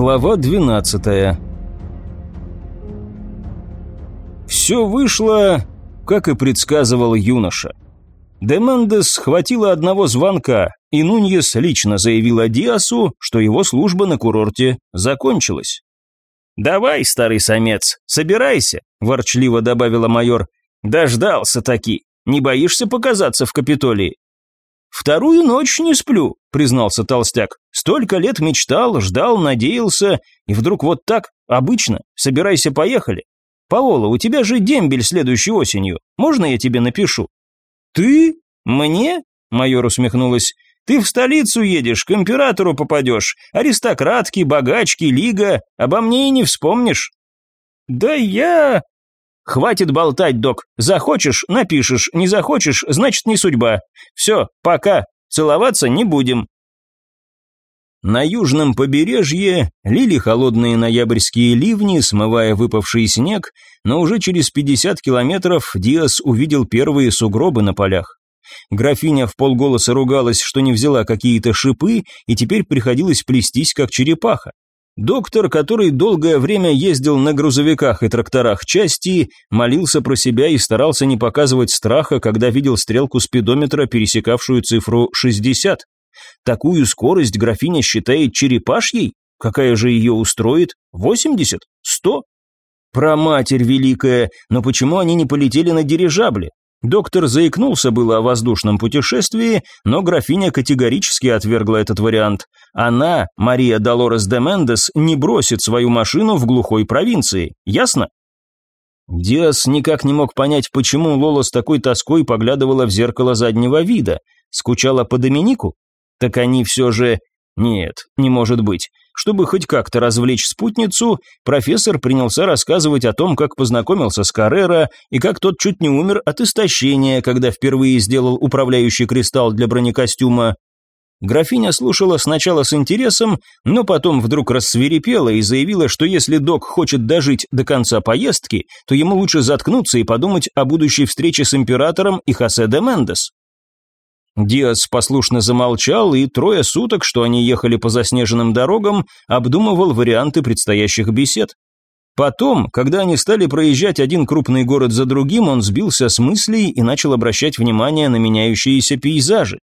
Глава 12 Все вышло, как и предсказывал юноша. Демендес схватила одного звонка, и Нуньес лично заявила Диасу, что его служба на курорте закончилась. «Давай, старый самец, собирайся», – ворчливо добавила майор. «Дождался таки. Не боишься показаться в Капитолии?» «Вторую ночь не сплю», – признался толстяк. «Столько лет мечтал, ждал, надеялся, и вдруг вот так, обычно, собирайся, поехали. Паола, у тебя же дембель следующей осенью, можно я тебе напишу?» «Ты? Мне?» – майор усмехнулась. «Ты в столицу едешь, к императору попадешь, аристократки, богачки, лига, обо мне и не вспомнишь». «Да я...» «Хватит болтать, док. Захочешь – напишешь, не захочешь – значит не судьба. Все, пока. Целоваться не будем». На южном побережье лили холодные ноябрьские ливни, смывая выпавший снег, но уже через 50 километров Диас увидел первые сугробы на полях. Графиня в полголоса ругалась, что не взяла какие-то шипы, и теперь приходилось плестись, как черепаха. Доктор, который долгое время ездил на грузовиках и тракторах части, молился про себя и старался не показывать страха, когда видел стрелку спидометра, пересекавшую цифру 60. Такую скорость графиня считает черепашьей? Какая же ее устроит? 80? 100? Про матерь великая, но почему они не полетели на дирижабле? Доктор заикнулся было о воздушном путешествии, но графиня категорически отвергла этот вариант. Она, Мария Долорес де Мендес, не бросит свою машину в глухой провинции. Ясно? Диас никак не мог понять, почему Лола с такой тоской поглядывала в зеркало заднего вида. Скучала по Доминику? Так они все же... Нет, не может быть. Чтобы хоть как-то развлечь спутницу, профессор принялся рассказывать о том, как познакомился с Каррера и как тот чуть не умер от истощения, когда впервые сделал управляющий кристалл для бронекостюма. Графиня слушала сначала с интересом, но потом вдруг рассверепела и заявила, что если док хочет дожить до конца поездки, то ему лучше заткнуться и подумать о будущей встрече с императором и Хосе де Мендес. Диас послушно замолчал, и трое суток, что они ехали по заснеженным дорогам, обдумывал варианты предстоящих бесед. Потом, когда они стали проезжать один крупный город за другим, он сбился с мыслей и начал обращать внимание на меняющиеся пейзажи.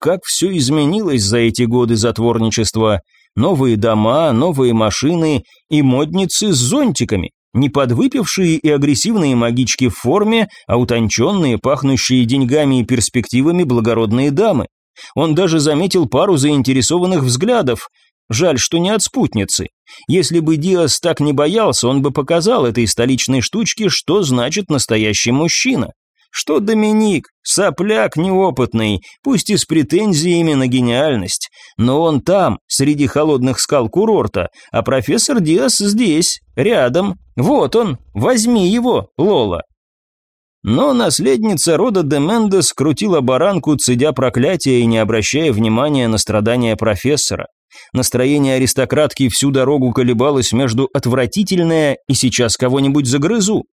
Как все изменилось за эти годы затворничества. Новые дома, новые машины и модницы с зонтиками. Не подвыпившие и агрессивные магички в форме, а утонченные, пахнущие деньгами и перспективами благородные дамы. Он даже заметил пару заинтересованных взглядов. Жаль, что не от спутницы. Если бы Диас так не боялся, он бы показал этой столичной штучке, что значит настоящий мужчина. Что Доминик, сопляк неопытный, пусть и с претензиями на гениальность, но он там, среди холодных скал курорта, а профессор Диас здесь, рядом. Вот он, возьми его, Лола. Но наследница рода де Мендес крутила баранку, цедя проклятия и не обращая внимания на страдания профессора. Настроение аристократки всю дорогу колебалось между отвратительное и сейчас кого-нибудь загрызу.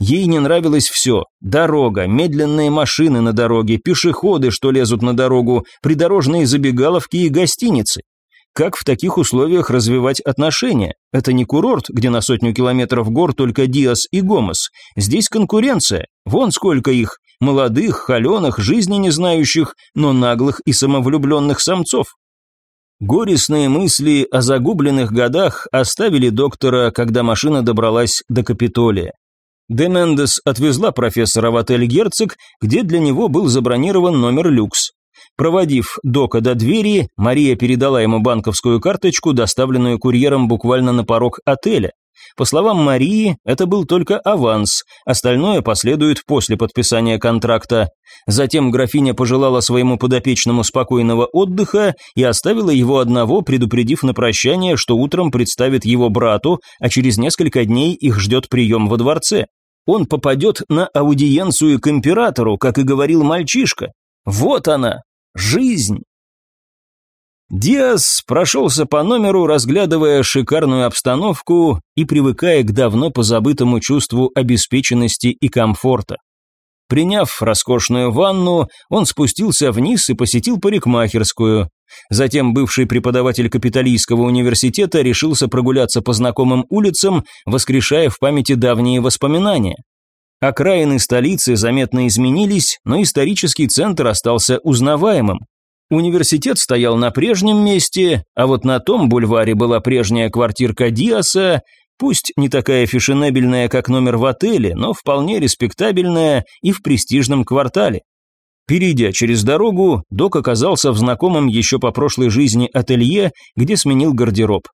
Ей не нравилось все – дорога, медленные машины на дороге, пешеходы, что лезут на дорогу, придорожные забегаловки и гостиницы. Как в таких условиях развивать отношения? Это не курорт, где на сотню километров гор только Диас и Гомес. Здесь конкуренция. Вон сколько их. Молодых, холеных, жизни не знающих, но наглых и самовлюбленных самцов. Горестные мысли о загубленных годах оставили доктора, когда машина добралась до Капитолия. Демендес отвезла профессора в отель «Герцог», где для него был забронирован номер люкс. Проводив Дока до двери, Мария передала ему банковскую карточку, доставленную курьером буквально на порог отеля. По словам Марии, это был только аванс, остальное последует после подписания контракта. Затем графиня пожелала своему подопечному спокойного отдыха и оставила его одного, предупредив на прощание, что утром представит его брату, а через несколько дней их ждет прием во дворце он попадет на аудиенцию к императору, как и говорил мальчишка. Вот она, жизнь. Диас прошелся по номеру, разглядывая шикарную обстановку и привыкая к давно позабытому чувству обеспеченности и комфорта. Приняв роскошную ванну, он спустился вниз и посетил парикмахерскую. Затем бывший преподаватель капиталийского университета решился прогуляться по знакомым улицам, воскрешая в памяти давние воспоминания. Окраины столицы заметно изменились, но исторический центр остался узнаваемым. Университет стоял на прежнем месте, а вот на том бульваре была прежняя квартирка Диаса, пусть не такая фешенебельная, как номер в отеле, но вполне респектабельная и в престижном квартале. Перейдя через дорогу, док оказался в знакомом еще по прошлой жизни ателье, где сменил гардероб.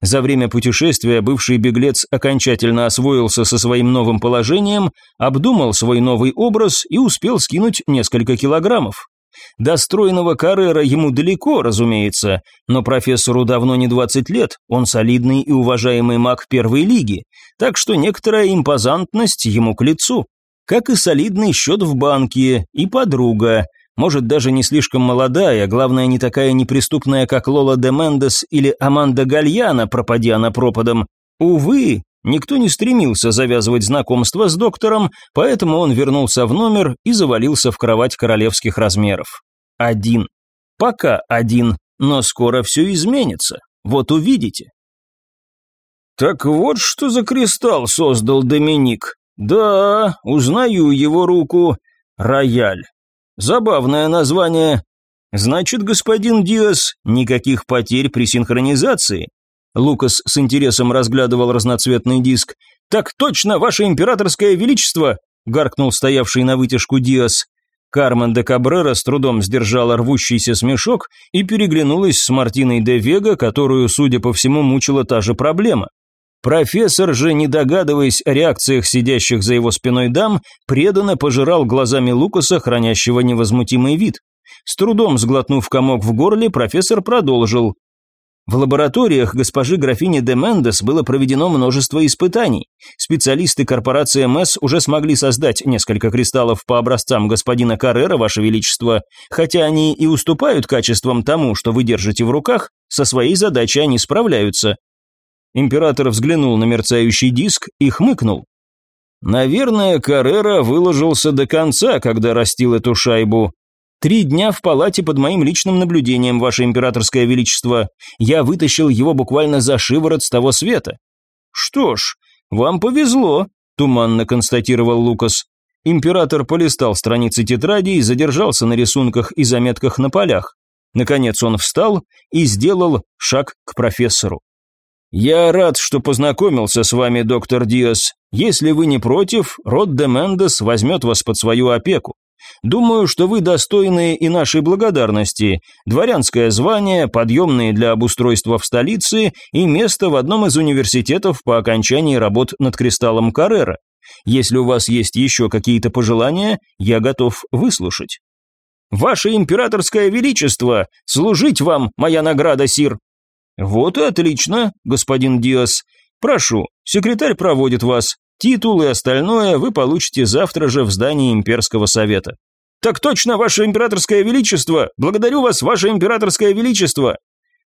За время путешествия бывший беглец окончательно освоился со своим новым положением, обдумал свой новый образ и успел скинуть несколько килограммов. До стройного Каррера ему далеко, разумеется, но профессору давно не 20 лет, он солидный и уважаемый маг первой лиги, так что некоторая импозантность ему к лицу. Как и солидный счет в банке, и подруга, может даже не слишком молодая, главное не такая неприступная, как Лола де Мендес или Аманда Гальяна, пропади она пропадом. Увы, Никто не стремился завязывать знакомство с доктором, поэтому он вернулся в номер и завалился в кровать королевских размеров. Один. Пока один, но скоро все изменится. Вот увидите. Так вот, что за кристалл создал Доминик. Да, узнаю его руку. Рояль. Забавное название. Значит, господин Диас, никаких потерь при синхронизации. Лукас с интересом разглядывал разноцветный диск. «Так точно, ваше императорское величество!» – гаркнул стоявший на вытяжку Диас. Кармен де Кабрера с трудом сдержала рвущийся смешок и переглянулась с Мартиной де Вега, которую, судя по всему, мучила та же проблема. Профессор же, не догадываясь о реакциях сидящих за его спиной дам, преданно пожирал глазами Лукаса, хранящего невозмутимый вид. С трудом сглотнув комок в горле, профессор продолжил. В лабораториях госпожи графини де Мендес было проведено множество испытаний. Специалисты корпорации МС уже смогли создать несколько кристаллов по образцам господина Каррера, ваше величество, хотя они и уступают качествам тому, что вы держите в руках, со своей задачей они справляются. Император взглянул на мерцающий диск и хмыкнул. Наверное, Каррера выложился до конца, когда растил эту шайбу. Три дня в палате под моим личным наблюдением, ваше императорское величество. Я вытащил его буквально за шиворот с того света. Что ж, вам повезло, туманно констатировал Лукас. Император полистал страницы тетради и задержался на рисунках и заметках на полях. Наконец он встал и сделал шаг к профессору. «Я рад, что познакомился с вами, доктор Диас. Если вы не против, Род де Мендес возьмет вас под свою опеку. Думаю, что вы достойны и нашей благодарности. Дворянское звание, подъемные для обустройства в столице и место в одном из университетов по окончании работ над кристаллом Каррера. Если у вас есть еще какие-то пожелания, я готов выслушать. Ваше императорское величество, служить вам моя награда, сир. Вот и отлично, господин Диас. Прошу, секретарь проводит вас. Титул и остальное вы получите завтра же в здании имперского совета. «Так точно, ваше императорское величество! Благодарю вас, ваше императорское величество!»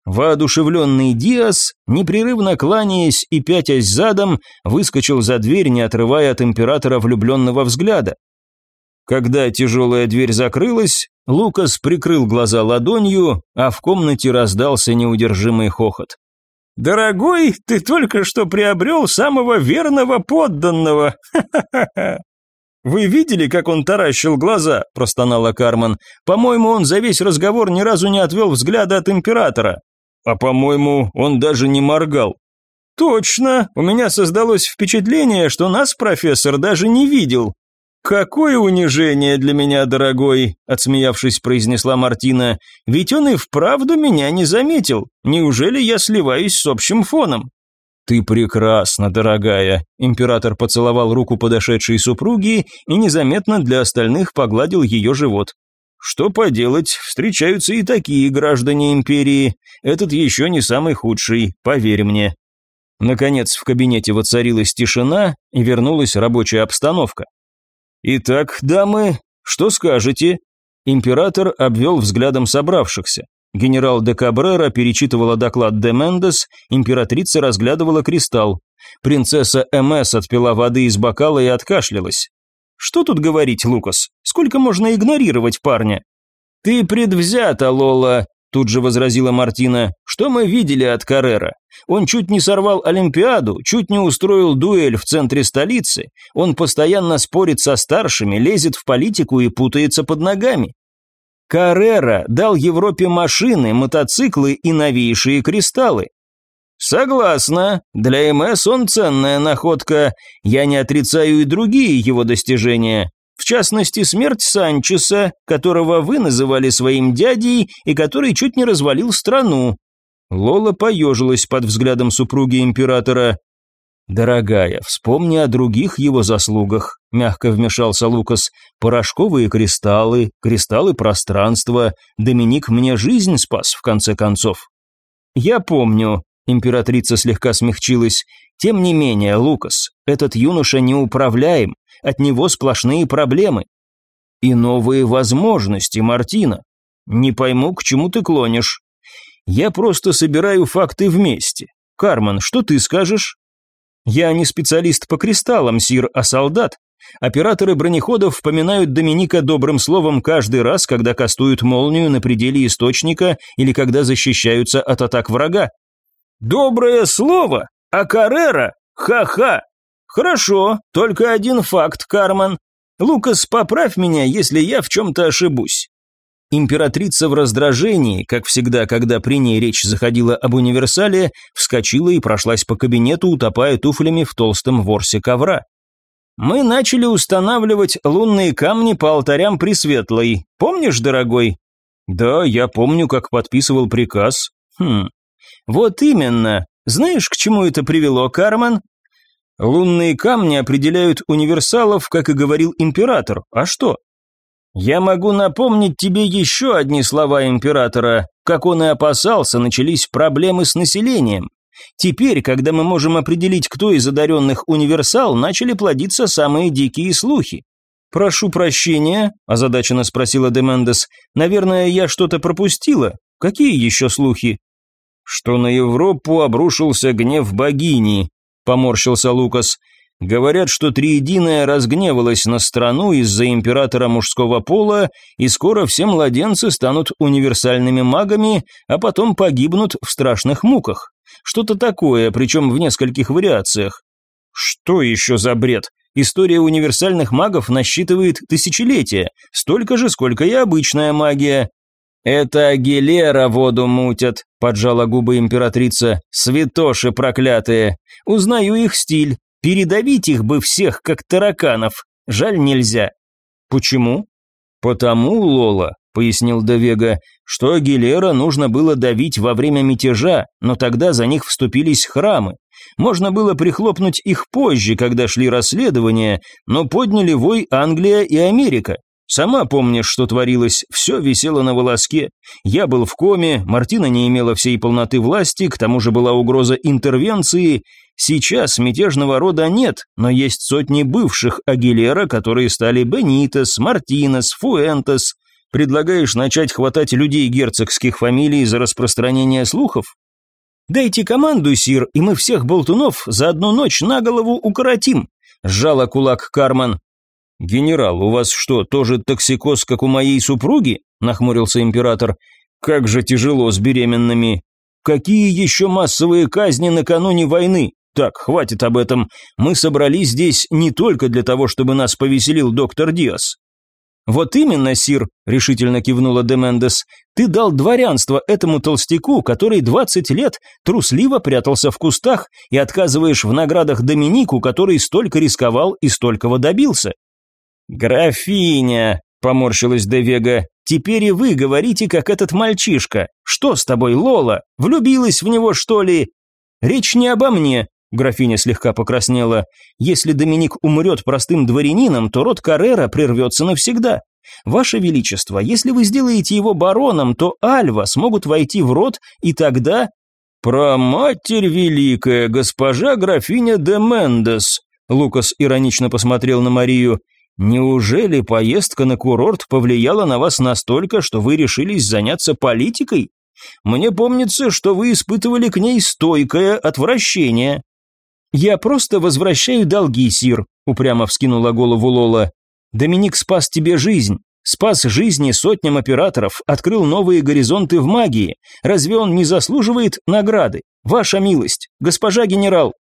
Воодушевленный Диас, непрерывно кланяясь и пятясь задом, выскочил за дверь, не отрывая от императора влюбленного взгляда. Когда тяжелая дверь закрылась, Лукас прикрыл глаза ладонью, а в комнате раздался неудержимый хохот. «Дорогой, ты только что приобрел самого верного подданного! Ха-ха-ха!» «Вы видели, как он таращил глаза?» – простонала Кармен. «По-моему, он за весь разговор ни разу не отвел взгляда от императора». «А по-моему, он даже не моргал». «Точно! У меня создалось впечатление, что нас профессор даже не видел». «Какое унижение для меня, дорогой!» – отсмеявшись, произнесла Мартина. «Ведь он и вправду меня не заметил. Неужели я сливаюсь с общим фоном?» «Ты прекрасна, дорогая!» Император поцеловал руку подошедшей супруги и незаметно для остальных погладил ее живот. «Что поделать, встречаются и такие граждане империи. Этот еще не самый худший, поверь мне». Наконец в кабинете воцарилась тишина и вернулась рабочая обстановка. «Итак, дамы, что скажете?» Император обвел взглядом собравшихся. Генерал де Кабрера перечитывала доклад де Мендес, императрица разглядывала кристалл. Принцесса МС отпила воды из бокала и откашлялась. Что тут говорить, Лукас? Сколько можно игнорировать парня? Ты предвзята, Лола, тут же возразила Мартина. Что мы видели от Каррера? Он чуть не сорвал Олимпиаду, чуть не устроил дуэль в центре столицы. Он постоянно спорит со старшими, лезет в политику и путается под ногами. Каррера дал Европе машины, мотоциклы и новейшие кристаллы. Согласна, для МС он ценная находка. Я не отрицаю и другие его достижения. В частности, смерть Санчеса, которого вы называли своим дядей и который чуть не развалил страну. Лола поежилась под взглядом супруги императора. «Дорогая, вспомни о других его заслугах», – мягко вмешался Лукас. «Порошковые кристаллы, кристаллы пространства. Доминик мне жизнь спас, в конце концов». «Я помню», – императрица слегка смягчилась. «Тем не менее, Лукас, этот юноша неуправляем, от него сплошные проблемы». «И новые возможности, Мартина. Не пойму, к чему ты клонишь». «Я просто собираю факты вместе. Карман, что ты скажешь?» Я не специалист по кристаллам, Сир, а солдат. Операторы бронеходов поминают Доминика добрым словом каждый раз, когда кастуют молнию на пределе источника или когда защищаются от атак врага. Доброе слово? А Каррера? Ха-ха! Хорошо, только один факт, Карман. Лукас, поправь меня, если я в чем-то ошибусь. Императрица в раздражении, как всегда, когда при ней речь заходила об универсале, вскочила и прошлась по кабинету, утопая туфлями в толстом ворсе ковра. «Мы начали устанавливать лунные камни по алтарям Пресветлой. Помнишь, дорогой?» «Да, я помню, как подписывал приказ». «Хм, вот именно. Знаешь, к чему это привело, Карман?» «Лунные камни определяют универсалов, как и говорил император. А что?» «Я могу напомнить тебе еще одни слова императора. Как он и опасался, начались проблемы с населением. Теперь, когда мы можем определить, кто из одаренных универсал, начали плодиться самые дикие слухи. «Прошу прощения», – озадаченно спросила Демендес. «Наверное, я что-то пропустила. Какие еще слухи?» «Что на Европу обрушился гнев богини», – поморщился Лукас. Говорят, что Триединая разгневалась на страну из-за императора мужского пола, и скоро все младенцы станут универсальными магами, а потом погибнут в страшных муках. Что-то такое, причем в нескольких вариациях. Что еще за бред? История универсальных магов насчитывает тысячелетия, столько же, сколько и обычная магия. «Это Агилера воду мутят», – поджала губы императрица. «Святоши проклятые! Узнаю их стиль, Передавить их бы всех, как тараканов. Жаль, нельзя. Почему? Потому, Лола, пояснил Девега, что Агилера нужно было давить во время мятежа, но тогда за них вступились храмы. Можно было прихлопнуть их позже, когда шли расследования, но подняли вой Англия и Америка. Сама помнишь, что творилось, все висело на волоске. Я был в коме, Мартина не имела всей полноты власти, к тому же была угроза интервенции. Сейчас мятежного рода нет, но есть сотни бывших Агилера, которые стали Бенитес, Мартинес, Фуэнтес. Предлагаешь начать хватать людей герцогских фамилий за распространение слухов? Дайте команду, сир, и мы всех болтунов за одну ночь на голову укоротим. Сжала кулак Карман. «Генерал, у вас что, тоже токсикоз, как у моей супруги?» – нахмурился император. «Как же тяжело с беременными. Какие еще массовые казни накануне войны? Так, хватит об этом. Мы собрались здесь не только для того, чтобы нас повеселил доктор Диас». «Вот именно, сир», – решительно кивнула Демендес, – «ты дал дворянство этому толстяку, который двадцать лет трусливо прятался в кустах, и отказываешь в наградах Доминику, который столько рисковал и столького добился. «Графиня», — поморщилась Девега, — «теперь и вы говорите, как этот мальчишка. Что с тобой, Лола? Влюбилась в него, что ли?» «Речь не обо мне», — графиня слегка покраснела. «Если Доминик умрет простым дворянином, то род Каррера прервется навсегда. Ваше Величество, если вы сделаете его бароном, то Альва смогут войти в род, и тогда...» «Про матерь великая, госпожа графиня де Мендес», Лукас иронично посмотрел на Марию. Неужели поездка на курорт повлияла на вас настолько, что вы решились заняться политикой? Мне помнится, что вы испытывали к ней стойкое отвращение. Я просто возвращаю долги, Сир, упрямо вскинула голову Лола. Доминик спас тебе жизнь, спас жизни сотням операторов, открыл новые горизонты в магии. Разве он не заслуживает награды? Ваша милость, госпожа генерал.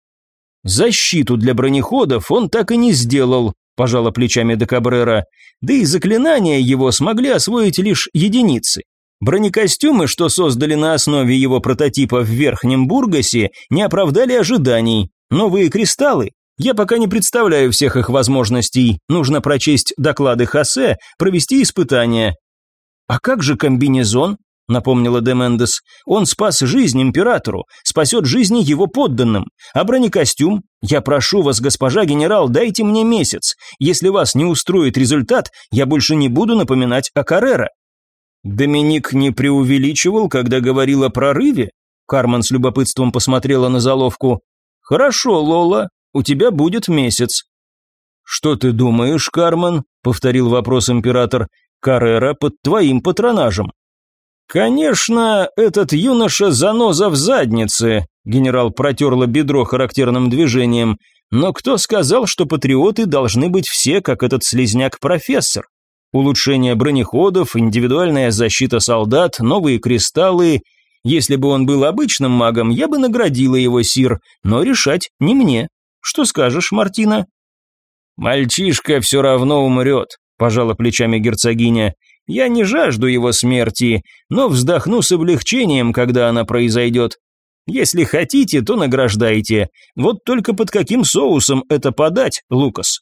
Защиту для бронеходов он так и не сделал, пожала плечами Декабрера. Да и заклинания его смогли освоить лишь единицы. Бронекостюмы, что создали на основе его прототипа в Верхнем Бургасе, не оправдали ожиданий. Новые кристаллы? Я пока не представляю всех их возможностей. Нужно прочесть доклады Хосе, провести испытания. А как же комбинезон? Напомнила Демендес. Он спас жизнь императору, спасет жизни его подданным. А бронекостюм? Я прошу вас, госпожа генерал, дайте мне месяц. Если вас не устроит результат, я больше не буду напоминать о Каррера. Доминик не преувеличивал, когда говорил о прорыве? Кармен с любопытством посмотрела на заловку. «Хорошо, Лола, у тебя будет месяц». «Что ты думаешь, Кармен?» — повторил вопрос император. «Каррера под твоим патронажем». «Конечно, этот юноша заноза в заднице», — генерал протерла бедро характерным движением. «Но кто сказал, что патриоты должны быть все, как этот слезняк-профессор? Улучшение бронеходов, индивидуальная защита солдат, новые кристаллы. Если бы он был обычным магом, я бы наградила его, Сир, но решать не мне. Что скажешь, Мартина?» «Мальчишка все равно умрет», – пожала плечами герцогиня. «Я не жажду его смерти, но вздохну с облегчением, когда она произойдет. Если хотите, то награждайте. Вот только под каким соусом это подать, Лукас?»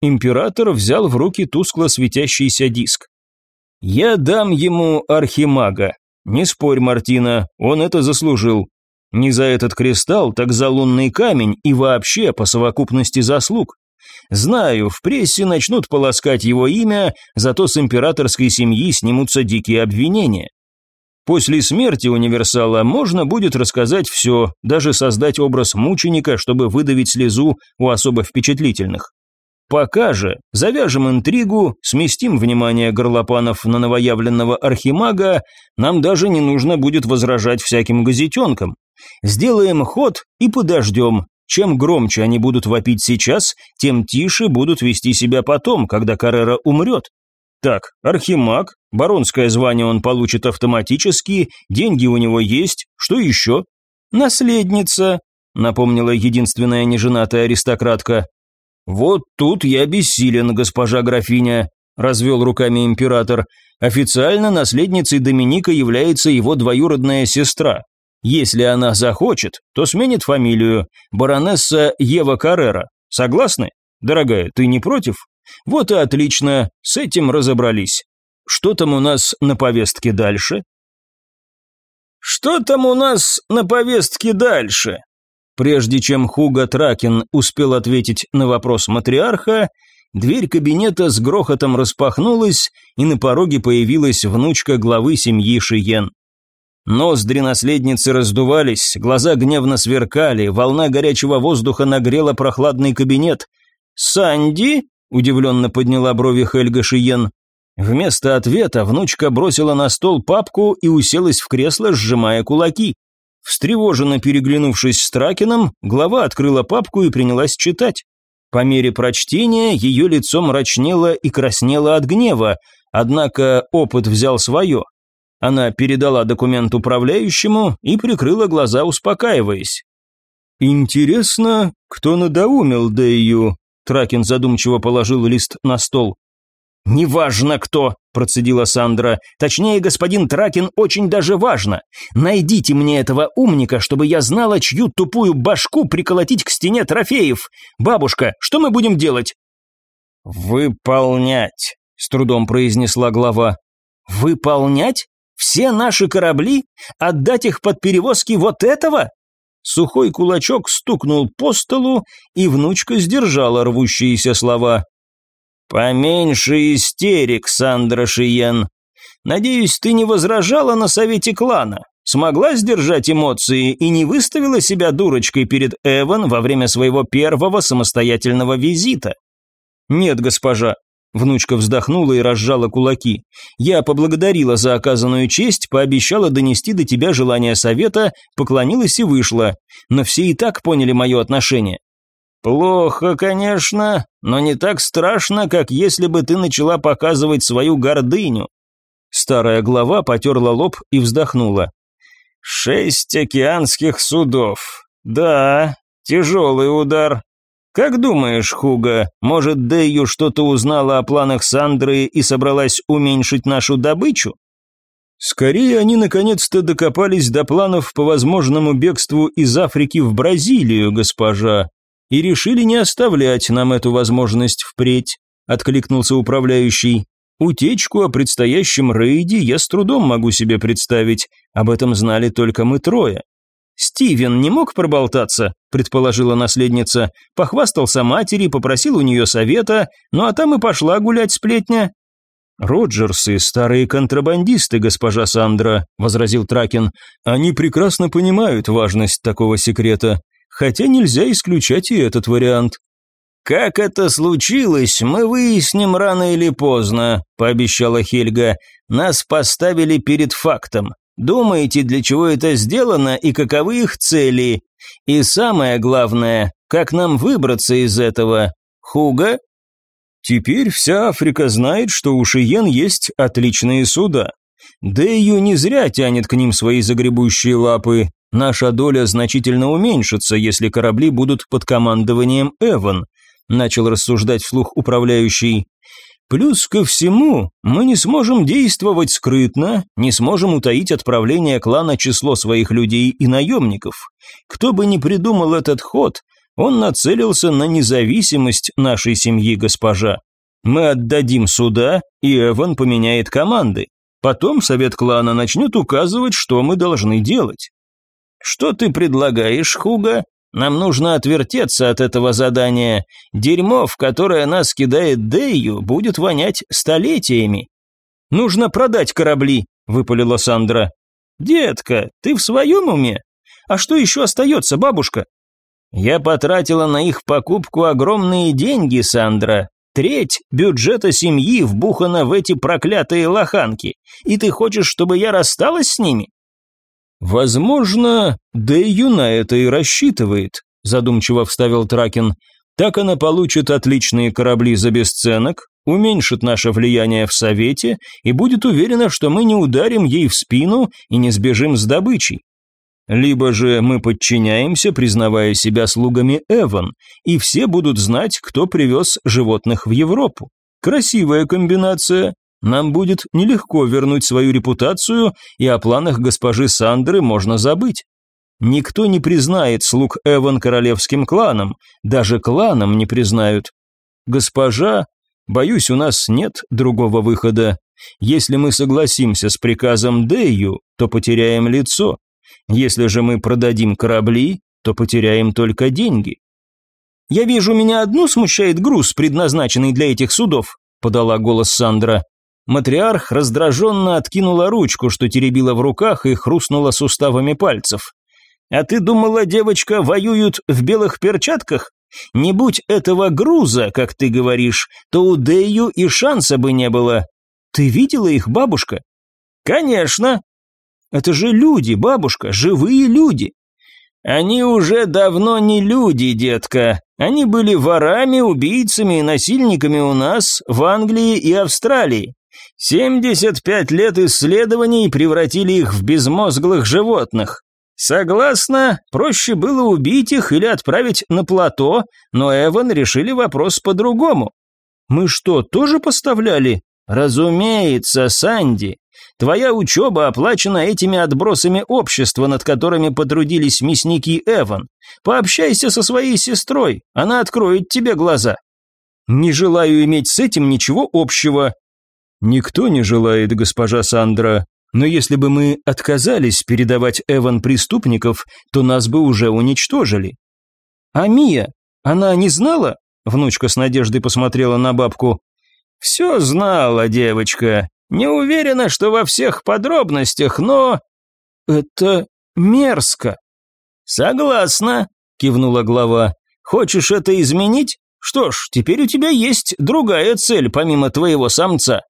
Император взял в руки тускло светящийся диск. «Я дам ему архимага. Не спорь, Мартина, он это заслужил. Не за этот кристалл, так за лунный камень и вообще по совокупности заслуг. Знаю, в прессе начнут полоскать его имя, зато с императорской семьи снимутся дикие обвинения. После смерти универсала можно будет рассказать все, даже создать образ мученика, чтобы выдавить слезу у особо впечатлительных. Пока же завяжем интригу, сместим внимание горлопанов на новоявленного архимага, нам даже не нужно будет возражать всяким газетенкам. Сделаем ход и подождем. Чем громче они будут вопить сейчас, тем тише будут вести себя потом, когда Каррера умрет. Так, архимаг, баронское звание он получит автоматически, деньги у него есть, что еще? Наследница, напомнила единственная неженатая аристократка. «Вот тут я бессилен, госпожа графиня», – развел руками император. «Официально наследницей Доминика является его двоюродная сестра. Если она захочет, то сменит фамилию. Баронесса Ева Каррера. Согласны? Дорогая, ты не против? Вот и отлично, с этим разобрались. Что там у нас на повестке дальше?» «Что там у нас на повестке дальше?» Прежде чем Хуга Тракин успел ответить на вопрос матриарха, дверь кабинета с грохотом распахнулась, и на пороге появилась внучка главы семьи Шиен. Ноздри наследницы раздувались, глаза гневно сверкали, волна горячего воздуха нагрела прохладный кабинет. «Санди?» – удивленно подняла брови Хельга Шиен. Вместо ответа внучка бросила на стол папку и уселась в кресло, сжимая кулаки. Встревоженно переглянувшись с Тракином, глава открыла папку и принялась читать. По мере прочтения ее лицо мрачнело и краснело от гнева, однако опыт взял свое. Она передала документ управляющему и прикрыла глаза, успокаиваясь. «Интересно, кто надоумил Дэю?» Тракин задумчиво положил лист на стол. «Неважно кто», – процедила Сандра. «Точнее, господин Тракин, очень даже важно. Найдите мне этого умника, чтобы я знала, чью тупую башку приколотить к стене трофеев. Бабушка, что мы будем делать?» «Выполнять», – с трудом произнесла глава. «Выполнять? Все наши корабли? Отдать их под перевозки вот этого?» Сухой кулачок стукнул по столу, и внучка сдержала рвущиеся слова. «Поменьше истерик, Сандра Шиен. Надеюсь, ты не возражала на совете клана, смогла сдержать эмоции и не выставила себя дурочкой перед Эван во время своего первого самостоятельного визита?» «Нет, госпожа», Внучка вздохнула и разжала кулаки. «Я поблагодарила за оказанную честь, пообещала донести до тебя желание совета, поклонилась и вышла. Но все и так поняли мое отношение. Плохо, конечно, но не так страшно, как если бы ты начала показывать свою гордыню. Старая глава потерла лоб и вздохнула. Шесть океанских судов. Да, тяжелый удар. Как думаешь, Хуга, может, Дэйю что-то узнала о планах Сандры и собралась уменьшить нашу добычу? Скорее, они наконец-то докопались до планов по возможному бегству из Африки в Бразилию, госпожа, и решили не оставлять нам эту возможность впредь, откликнулся управляющий. Утечку о предстоящем рейде я с трудом могу себе представить, об этом знали только мы трое. «Стивен не мог проболтаться», – предположила наследница, похвастался матери, попросил у нее совета, ну а там и пошла гулять сплетня. «Роджерсы – старые контрабандисты, госпожа Сандра», – возразил Тракин. «Они прекрасно понимают важность такого секрета, хотя нельзя исключать и этот вариант». «Как это случилось, мы выясним рано или поздно», – пообещала Хельга. «Нас поставили перед фактом. Думаете, для чего это сделано и каковы их цели? И самое главное, как нам выбраться из этого? Хуга?» Теперь вся Африка знает, что у Шиен есть отличные суда. Дэйю не зря тянет к ним свои загребущие лапы. Наша доля значительно уменьшится, если корабли будут под командованием Эван начал рассуждать вслух управляющий. Плюс ко всему, мы не сможем действовать скрытно, не сможем утаить отправление клана число своих людей и наемников. Кто бы ни придумал этот ход, он нацелился на независимость нашей семьи, госпожа. Мы отдадим суда, и Эван поменяет команды. Потом совет клана начнет указывать, что мы должны делать. Что ты предлагаешь, Хуга? Нам нужно отвертеться от этого задания. Дерьмо, в которое нас кидает Дэйю, будет вонять столетиями. Нужно продать корабли, выпалила Сандра. Детка, ты в своем уме? А что еще остается, бабушка? Я потратила на их покупку огромные деньги, Сандра. Треть бюджета семьи вбухана в эти проклятые лоханки. И ты хочешь, чтобы я рассталась с ними? «Возможно, Дэйю на это и рассчитывает», – задумчиво вставил Тракин. «Так она получит отличные корабли за бесценок, уменьшит наше влияние в Совете и будет уверена, что мы не ударим ей в спину и не сбежим с добычей. Либо же мы подчиняемся, признавая себя слугами Эван, и все будут знать, кто привез животных в Европу. Красивая комбинация, нам будет нелегко вернуть свою репутацию, и о планах госпожи Сандры можно забыть. Никто не признает слуг Эван королевским кланом, даже кланом не признают. Госпожа, боюсь, у нас нет другого выхода. Если мы согласимся с приказом Дэйю, то потеряем лицо. Если же мы продадим корабли, то потеряем только деньги. «Я вижу, меня одну смущает груз, предназначенный для этих судов», подала голос Сандра. Матриарх раздраженно откинула ручку, что теребила в руках и хрустнула суставами пальцев. «А ты думала, девочка, воюют в белых перчатках? Не будь этого груза, как ты говоришь, то у Дэю и шанса бы не было. Ты видела их, бабушка?» «Конечно!» «Это же люди, бабушка, живые люди!» «Они уже давно не люди, детка. Они были ворами, убийцами и насильниками у нас, в Англии и Австралии. 75 лет исследований превратили их в безмозглых животных. Согласно, проще было убить их или отправить на плато, но Эван решили вопрос по-другому. Мы что, тоже поставляли? Разумеется, Санди. Твоя учеба оплачена этими отбросами общества, над которыми потрудились мясники Эван. Пообщайся со своей сестрой, она откроет тебе глаза. Не желаю иметь с этим ничего общего, «Никто не желает, госпожа Сандра, но если бы мы отказались передавать Эван преступников, то нас бы уже уничтожили». «А Мия, она не знала?» Внучка с надеждой посмотрела на бабку. «Все знала, девочка. Не уверена, что во всех подробностях, но...» «Это мерзко». «Согласна», — кивнула глава. «Хочешь это изменить? Что ж, теперь у тебя есть другая цель, помимо твоего самца.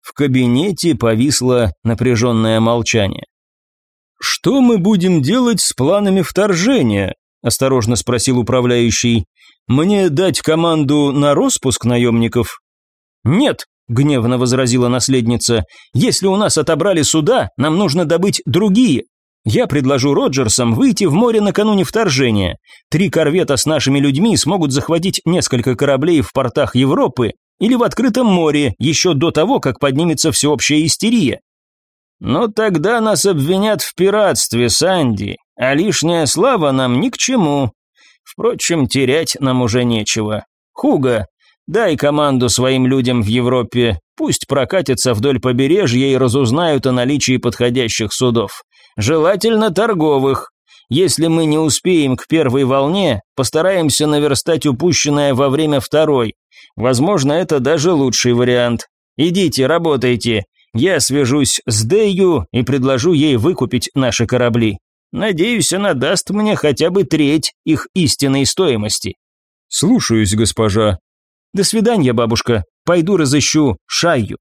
В кабинете повисло напряженное молчание. «Что мы будем делать с планами вторжения?» – осторожно спросил управляющий. «Мне дать команду на распуск наемников?» «Нет», – гневно возразила наследница. «Если у нас отобрали суда, нам нужно добыть другие. Я предложу Роджерсам выйти в море накануне вторжения. Три корвета с нашими людьми смогут захватить несколько кораблей в портах Европы или в открытом море еще до того, как поднимется всеобщая истерия. Но тогда нас обвинят в пиратстве, Санди, а лишняя слава нам ни к чему. Впрочем, терять нам уже нечего. Хуга, дай команду своим людям в Европе, пусть прокатятся вдоль побережья и разузнают о наличии подходящих судов. Желательно торговых. Если мы не успеем к первой волне, постараемся наверстать упущенное во время второй. Возможно, это даже лучший вариант. Идите, работайте. Я свяжусь с Дэю и предложу ей выкупить наши корабли. Надеюсь, она даст мне хотя бы треть их истинной стоимости. Слушаюсь, госпожа. До свидания, бабушка. Пойду разыщу Шайю.